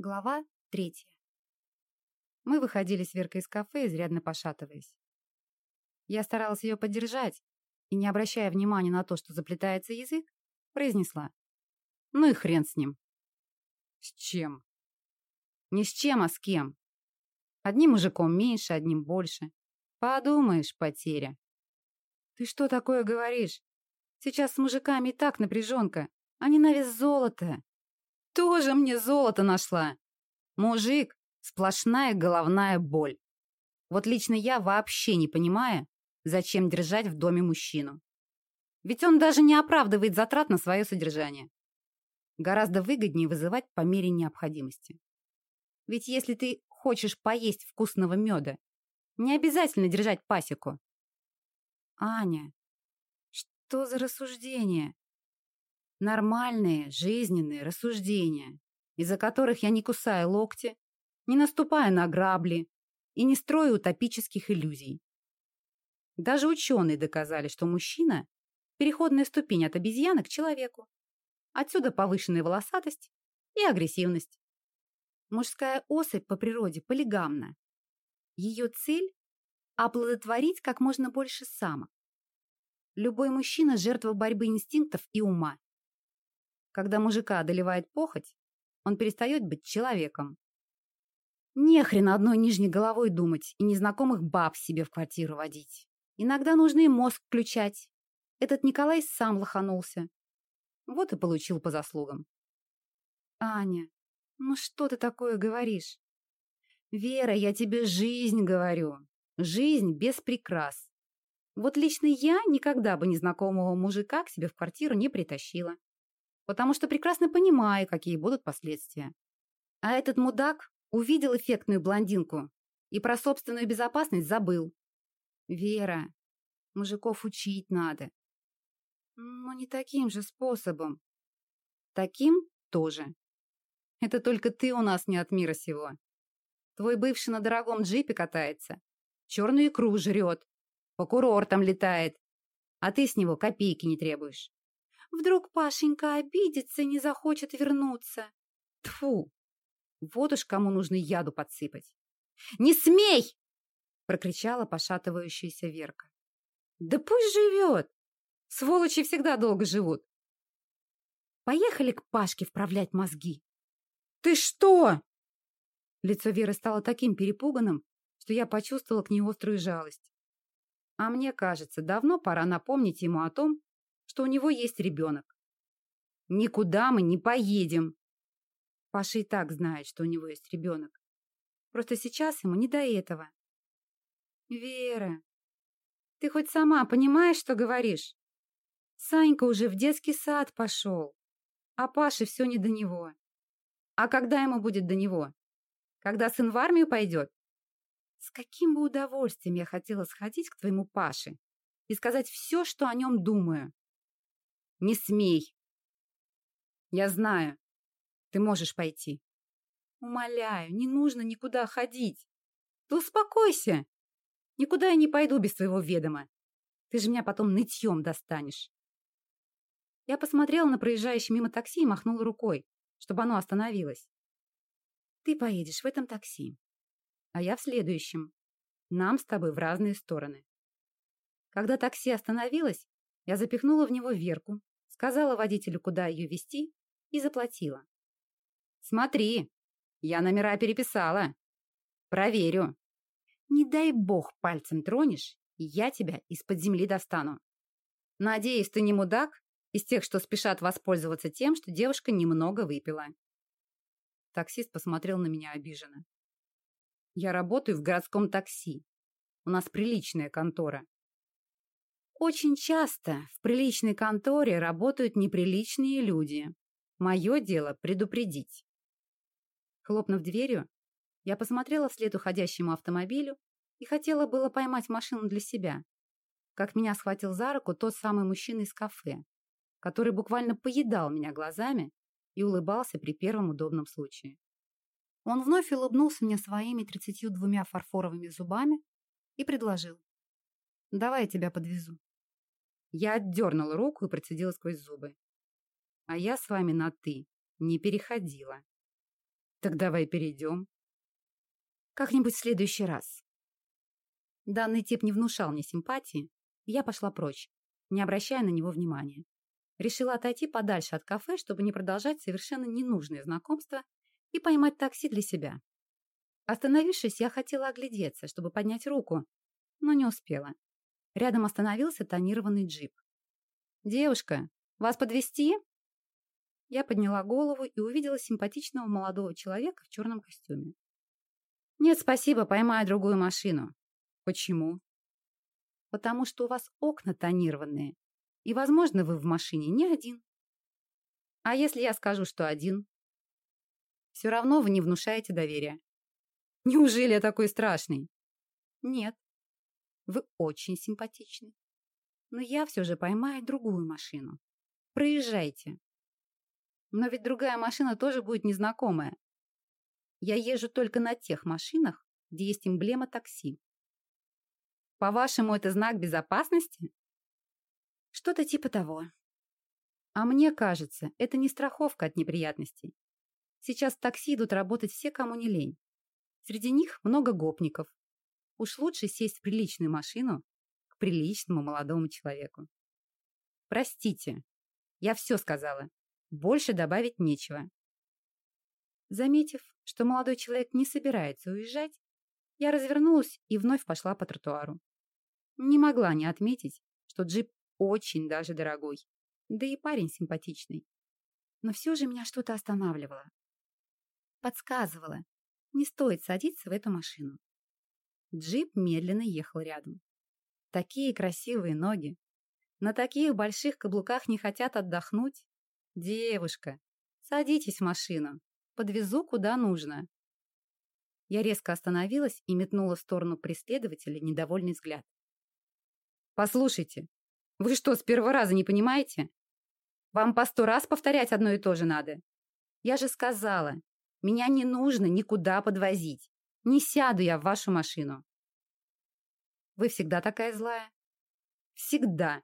Глава третья. Мы выходили с Веркой из кафе, изрядно пошатываясь. Я старалась ее поддержать и, не обращая внимания на то, что заплетается язык, произнесла. Ну и хрен с ним. С чем? Не с чем, а с кем. Одним мужиком меньше, одним больше. Подумаешь, потеря. Ты что такое говоришь? Сейчас с мужиками и так напряженка. Они на вес золота. Тоже мне золото нашла. Мужик — сплошная головная боль. Вот лично я вообще не понимаю, зачем держать в доме мужчину. Ведь он даже не оправдывает затрат на свое содержание. Гораздо выгоднее вызывать по мере необходимости. Ведь если ты хочешь поесть вкусного меда, не обязательно держать пасеку. Аня, что за рассуждение? Нормальные, жизненные рассуждения, из-за которых я не кусаю локти, не наступаю на грабли и не строю утопических иллюзий. Даже ученые доказали, что мужчина – переходная ступень от обезьяны к человеку. Отсюда повышенная волосатость и агрессивность. Мужская особь по природе полигамна. Ее цель – оплодотворить как можно больше самок. Любой мужчина – жертва борьбы инстинктов и ума. Когда мужика одолевает похоть, он перестает быть человеком. Не хрен одной нижней головой думать и незнакомых баб себе в квартиру водить. Иногда нужно и мозг включать. Этот Николай сам лоханулся. Вот и получил по заслугам. Аня, ну что ты такое говоришь? Вера, я тебе жизнь говорю. Жизнь без прикрас. Вот лично я никогда бы незнакомого мужика к себе в квартиру не притащила потому что прекрасно понимаю, какие будут последствия. А этот мудак увидел эффектную блондинку и про собственную безопасность забыл. Вера, мужиков учить надо. Но не таким же способом. Таким тоже. Это только ты у нас не от мира сего. Твой бывший на дорогом джипе катается, черную икру жрет, по курортам летает, а ты с него копейки не требуешь. Вдруг Пашенька обидится и не захочет вернуться. Тфу! Вот уж кому нужно яду подсыпать. «Не смей!» — прокричала пошатывающаяся Верка. «Да пусть живет! Сволочи всегда долго живут. Поехали к Пашке вправлять мозги». «Ты что?» Лицо Веры стало таким перепуганным, что я почувствовала к ней острую жалость. А мне кажется, давно пора напомнить ему о том, что у него есть ребенок. Никуда мы не поедем. Паша и так знает, что у него есть ребенок. Просто сейчас ему не до этого. Вера, ты хоть сама понимаешь, что говоришь? Санька уже в детский сад пошел, а Паше все не до него. А когда ему будет до него? Когда сын в армию пойдет? С каким бы удовольствием я хотела сходить к твоему Паше и сказать все, что о нем думаю. Не смей. Я знаю. Ты можешь пойти. Умоляю, не нужно никуда ходить. Ты успокойся. Никуда я не пойду без твоего ведома. Ты же меня потом нытьем достанешь. Я посмотрела на проезжающее мимо такси и махнула рукой, чтобы оно остановилось. Ты поедешь в этом такси, а я в следующем. Нам с тобой в разные стороны. Когда такси остановилось, я запихнула в него Верку, сказала водителю, куда ее вести, и заплатила. «Смотри, я номера переписала. Проверю. Не дай бог пальцем тронешь, я тебя из-под земли достану. Надеюсь, ты не мудак из тех, что спешат воспользоваться тем, что девушка немного выпила». Таксист посмотрел на меня обиженно. «Я работаю в городском такси. У нас приличная контора. Очень часто в приличной конторе работают неприличные люди. Мое дело предупредить. Хлопнув дверью, я посмотрела вслед уходящему автомобилю и хотела было поймать машину для себя. Как меня схватил за руку тот самый мужчина из кафе, который буквально поедал меня глазами и улыбался при первом удобном случае. Он вновь улыбнулся мне своими тридцатью двумя фарфоровыми зубами и предложил. «Давай я тебя подвезу». Я отдернула руку и процедила сквозь зубы. А я с вами на «ты» не переходила. Так давай перейдем. Как-нибудь в следующий раз. Данный тип не внушал мне симпатии, я пошла прочь, не обращая на него внимания. Решила отойти подальше от кафе, чтобы не продолжать совершенно ненужные знакомства и поймать такси для себя. Остановившись, я хотела оглядеться, чтобы поднять руку, но не успела. Рядом остановился тонированный джип. «Девушка, вас подвести? Я подняла голову и увидела симпатичного молодого человека в черном костюме. «Нет, спасибо, поймаю другую машину». «Почему?» «Потому что у вас окна тонированные, и, возможно, вы в машине не один». «А если я скажу, что один?» «Все равно вы не внушаете доверия». «Неужели я такой страшный?» «Нет, вы очень симпатичны. Но я все же поймаю другую машину. Проезжайте. Но ведь другая машина тоже будет незнакомая. Я езжу только на тех машинах, где есть эмблема такси. По-вашему, это знак безопасности? Что-то типа того. А мне кажется, это не страховка от неприятностей. Сейчас в такси идут работать все, кому не лень. Среди них много гопников, Уж лучше сесть в приличную машину к приличному молодому человеку. Простите, я все сказала. Больше добавить нечего. Заметив, что молодой человек не собирается уезжать, я развернулась и вновь пошла по тротуару. Не могла не отметить, что джип очень даже дорогой, да и парень симпатичный. Но все же меня что-то останавливало. Подсказывало, не стоит садиться в эту машину. Джип медленно ехал рядом. Такие красивые ноги. На таких больших каблуках не хотят отдохнуть. Девушка, садитесь в машину. Подвезу куда нужно. Я резко остановилась и метнула в сторону преследователя недовольный взгляд. «Послушайте, вы что, с первого раза не понимаете? Вам по сто раз повторять одно и то же надо. Я же сказала, меня не нужно никуда подвозить. Не сяду я в вашу машину. Вы всегда такая злая? Всегда.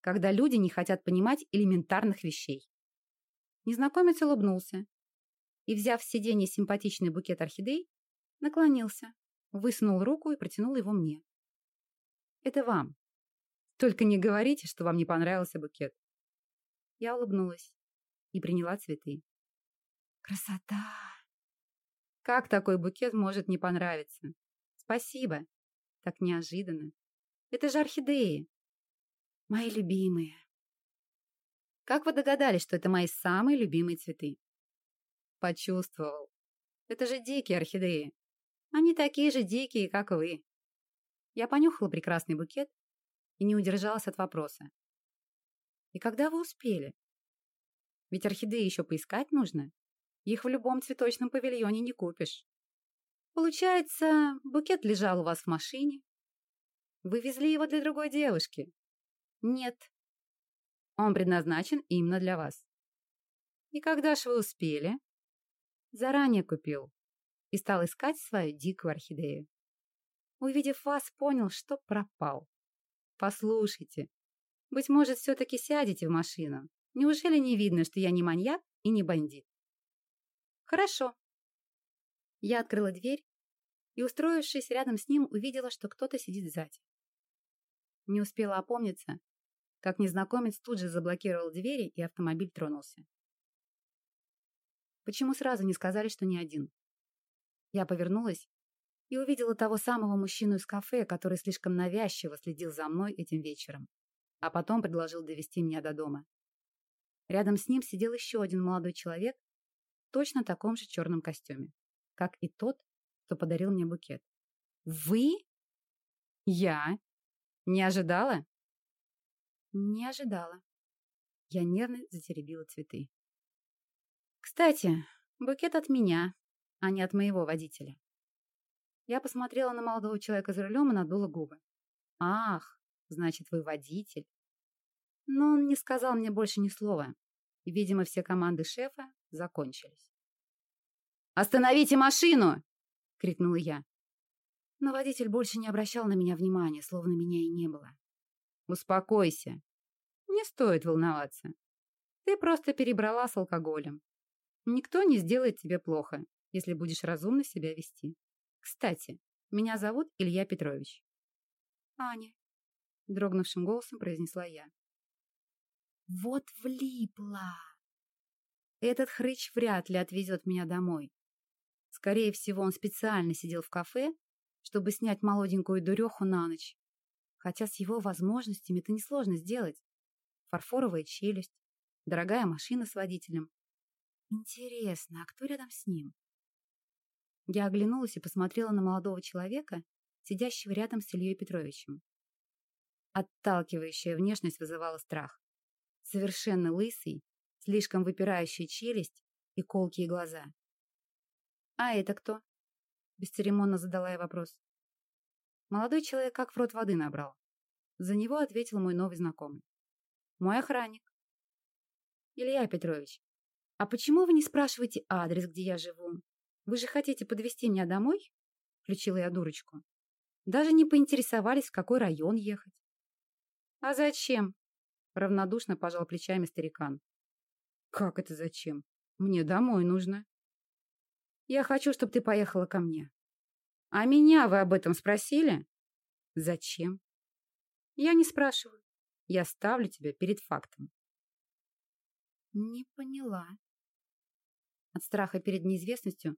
Когда люди не хотят понимать элементарных вещей. Незнакомец улыбнулся и, взяв с сиденья симпатичный букет орхидей, наклонился, высунул руку и протянул его мне. Это вам. Только не говорите, что вам не понравился букет. Я улыбнулась и приняла цветы. Красота! Как такой букет может не понравиться? Спасибо. Так неожиданно. Это же орхидеи. Мои любимые. Как вы догадались, что это мои самые любимые цветы? Почувствовал. Это же дикие орхидеи. Они такие же дикие, как вы. Я понюхала прекрасный букет и не удержалась от вопроса. И когда вы успели? Ведь орхидеи еще поискать нужно. Их в любом цветочном павильоне не купишь. Получается, букет лежал у вас в машине? Вы везли его для другой девушки? Нет. Он предназначен именно для вас. И когда ж вы успели? Заранее купил и стал искать свою дикую орхидею. Увидев вас, понял, что пропал. Послушайте, быть может, все-таки сядете в машину. Неужели не видно, что я не маньяк и не бандит? «Хорошо». Я открыла дверь и, устроившись рядом с ним, увидела, что кто-то сидит сзади. Не успела опомниться, как незнакомец тут же заблокировал двери, и автомобиль тронулся. Почему сразу не сказали, что не один? Я повернулась и увидела того самого мужчину из кафе, который слишком навязчиво следил за мной этим вечером, а потом предложил довести меня до дома. Рядом с ним сидел еще один молодой человек точно таком же черном костюме, как и тот, кто подарил мне букет. «Вы?» «Я?» «Не ожидала?» «Не ожидала». Я нервно затеребила цветы. «Кстати, букет от меня, а не от моего водителя». Я посмотрела на молодого человека за рулем и надула губы. «Ах, значит, вы водитель». Но он не сказал мне больше ни слова. Видимо, все команды шефа закончились. «Остановите машину!» — крикнула я. Но водитель больше не обращал на меня внимания, словно меня и не было. «Успокойся. Не стоит волноваться. Ты просто перебрала с алкоголем. Никто не сделает тебе плохо. если будешь разумно себя вести. Кстати, меня зовут Илья Петрович. Аня, дрогнувшим голосом произнесла я. Вот влипла. Этот хрыч вряд ли отвезет меня домой. Скорее всего, он специально сидел в кафе, чтобы снять молоденькую дуреху на ночь. Хотя с его возможностями это несложно сделать. Фарфоровая челюсть, дорогая машина с водителем. Интересно, а кто рядом с ним? Я оглянулась и посмотрела на молодого человека, сидящего рядом с Ильей Петровичем. Отталкивающая внешность вызывала страх. Совершенно лысый, слишком выпирающая челюсть и колкие глаза. «А это кто?» – бесцеремонно задала я вопрос. Молодой человек как в рот воды набрал. За него ответил мой новый знакомый. «Мой охранник». «Илья Петрович, а почему вы не спрашиваете адрес, где я живу? Вы же хотите подвезти меня домой?» Включила я дурочку. Даже не поинтересовались, в какой район ехать. «А зачем?» Равнодушно пожал плечами старикан. «Как это зачем? Мне домой нужно». «Я хочу, чтобы ты поехала ко мне». «А меня вы об этом спросили?» «Зачем?» «Я не спрашиваю. Я ставлю тебя перед фактом». «Не поняла». От страха перед неизвестностью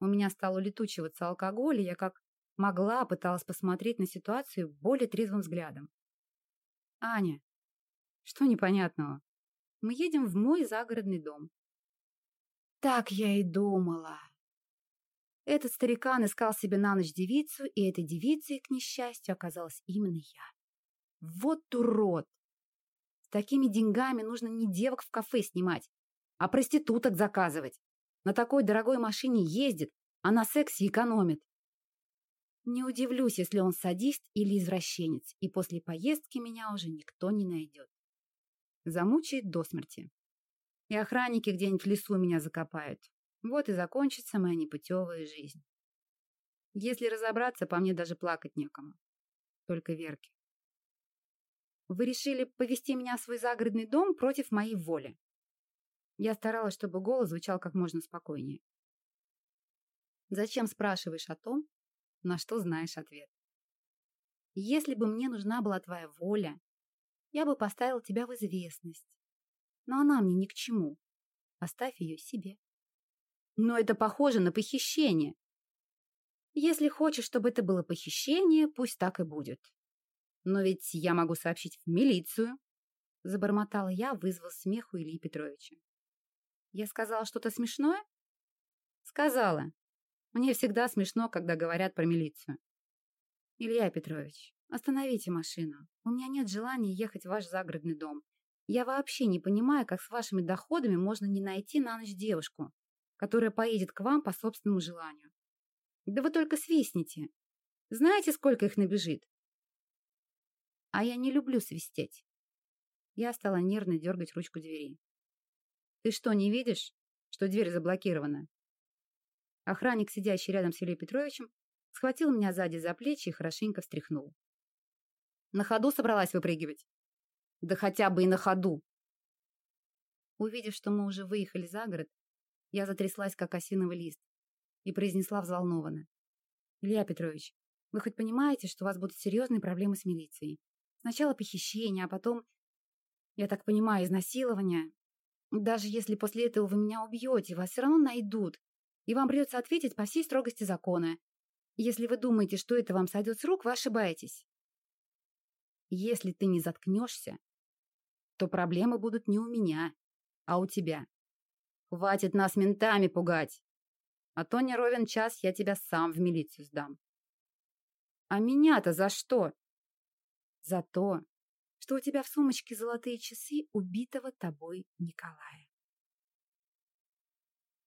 у меня стал улетучиваться алкоголь, и я как могла пыталась посмотреть на ситуацию более трезвым взглядом. «Аня, что непонятного? Мы едем в мой загородный дом». Так я и думала. Этот старикан искал себе на ночь девицу, и этой девицей, к несчастью, оказалась именно я. Вот урод! С такими деньгами нужно не девок в кафе снимать, а проституток заказывать. На такой дорогой машине ездит, а на сексе экономит. Не удивлюсь, если он садист или извращенец, и после поездки меня уже никто не найдет. Замучает до смерти. И охранники где-нибудь в лесу меня закопают. Вот и закончится моя непутевая жизнь. Если разобраться, по мне даже плакать некому. Только Верке. Вы решили повести меня в свой загородный дом против моей воли. Я старалась, чтобы голос звучал как можно спокойнее. Зачем спрашиваешь о том, на что знаешь ответ. Если бы мне нужна была твоя воля, я бы поставил тебя в известность. Но она мне ни к чему. Оставь ее себе. Но это похоже на похищение. Если хочешь, чтобы это было похищение, пусть так и будет. Но ведь я могу сообщить в милицию. Забормотала я, вызвав смех у Ильи Петровича. Я сказала что-то смешное? Сказала. Мне всегда смешно, когда говорят про милицию. Илья Петрович, остановите машину. У меня нет желания ехать в ваш загородный дом. Я вообще не понимаю, как с вашими доходами можно не найти на ночь девушку, которая поедет к вам по собственному желанию. Да вы только свистните. Знаете, сколько их набежит? А я не люблю свистеть. Я стала нервно дергать ручку двери. Ты что, не видишь, что дверь заблокирована? Охранник, сидящий рядом с Ильей Петровичем, схватил меня сзади за плечи и хорошенько встряхнул. На ходу собралась выпрыгивать? Да хотя бы и на ходу. Увидев, что мы уже выехали за город, я затряслась, как осиновый лист, и произнесла взволнованно. «Илья Петрович, вы хоть понимаете, что у вас будут серьезные проблемы с милицией? Сначала похищение, а потом, я так понимаю, изнасилование. Даже если после этого вы меня убьете, вас все равно найдут, и вам придется ответить по всей строгости закона. Если вы думаете, что это вам сойдет с рук, вы ошибаетесь. Если ты не заткнешься, то проблемы будут не у меня, а у тебя. Хватит нас ментами пугать. А то не ровен час я тебя сам в милицию сдам. А меня-то за что? За то, что у тебя в сумочке золотые часы убитого тобой Николая.